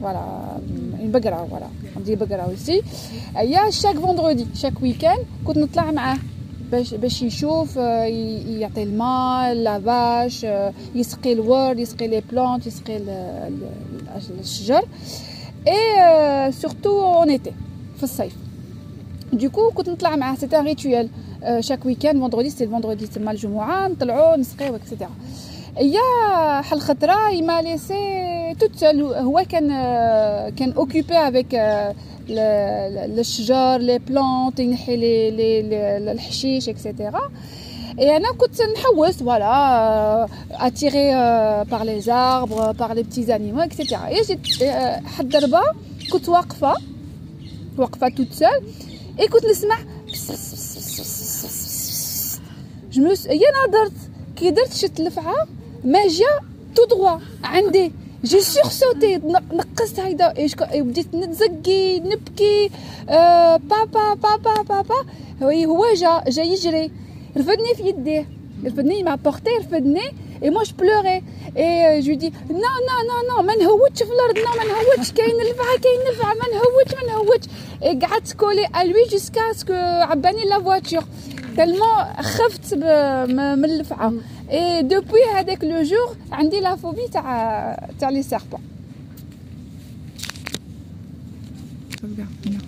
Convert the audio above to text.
فوالا اون بقره فوالا عندي بقره اوسي هي شاك فوندردي شاك ويكاند كنت نطلع معاه باش باش يشوف يعطي الماء لافاش يسقي الورد يسقي لي بلانت يسقي الشجر اي سورتو اون ايتي في الصيف دوكو كنت نطلع معاه سيتي ان ريتويال شاك ويكاند فوندردي سي الفوندردي تما الجمعه نطلعو نسقيو اكسيتيرا يا حل خطره يما ليسي توت هو كان كان occupé avec الشجر les plantes ينحي لي لي الحشيش et cetera أنا كنت نحوس voilà attirée par les arbres par les petits animaux et cetera et جيت حد ضربه كنت واقفة واقفة toute seule et كنت نسمع جموس هي نظرت كي درت شت لفعة ما جا تو دروا عندي. جي سور سوتي نقصت هيدا. بديت نتزقي نبكي. آه بابا بابا بابا هو جا جا يجري. رفدني في يديه. رفدني مع بورتي رفدني. اي مو بلوري اي جو دي نو نو نو نو ما نهوتش في الأرض. نو ما نهوتش. كاين الفعه كاين الفعه ما نهوتش ما نهوتش. قعدت collée à lui jusqu'à ce que عباني la voiture tellement خفت من الفعه اي دوبوي هذاك لو جور عندي لا فوبي تاع تاع لي سيربون